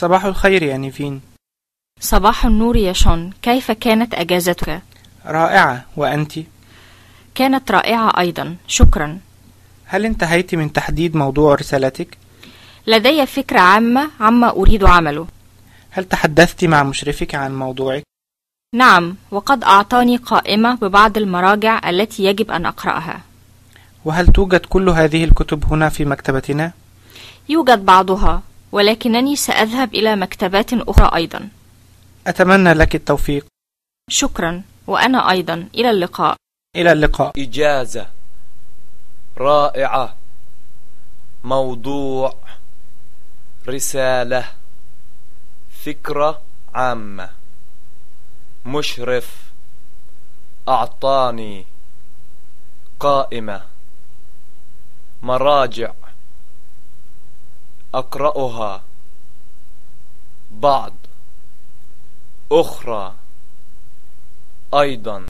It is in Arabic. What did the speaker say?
صباح الخير يا نيفين صباح النور يا شون كيف كانت أجازتك؟ رائعة وأنت؟ كانت رائعة أيضا شكرا هل انتهيت من تحديد موضوع رسالتك؟ لدي فكرة عامة عما أريد عمله هل تحدثت مع مشرفك عن موضوعك؟ نعم وقد أعطاني قائمة ببعض المراجع التي يجب أن أقرأها وهل توجد كل هذه الكتب هنا في مكتبتنا؟ يوجد بعضها ولكنني سأذهب إلى مكتبات أخرى أيضا. أتمنى لك التوفيق. شكرا وأنا أيضا. إلى اللقاء. إلى اللقاء. إجازة رائعة. موضوع رسالة. فكرة عامة. مشرف. أعطاني قائمة. مراجع. أقرأها. بعض. أخرى. أيضا.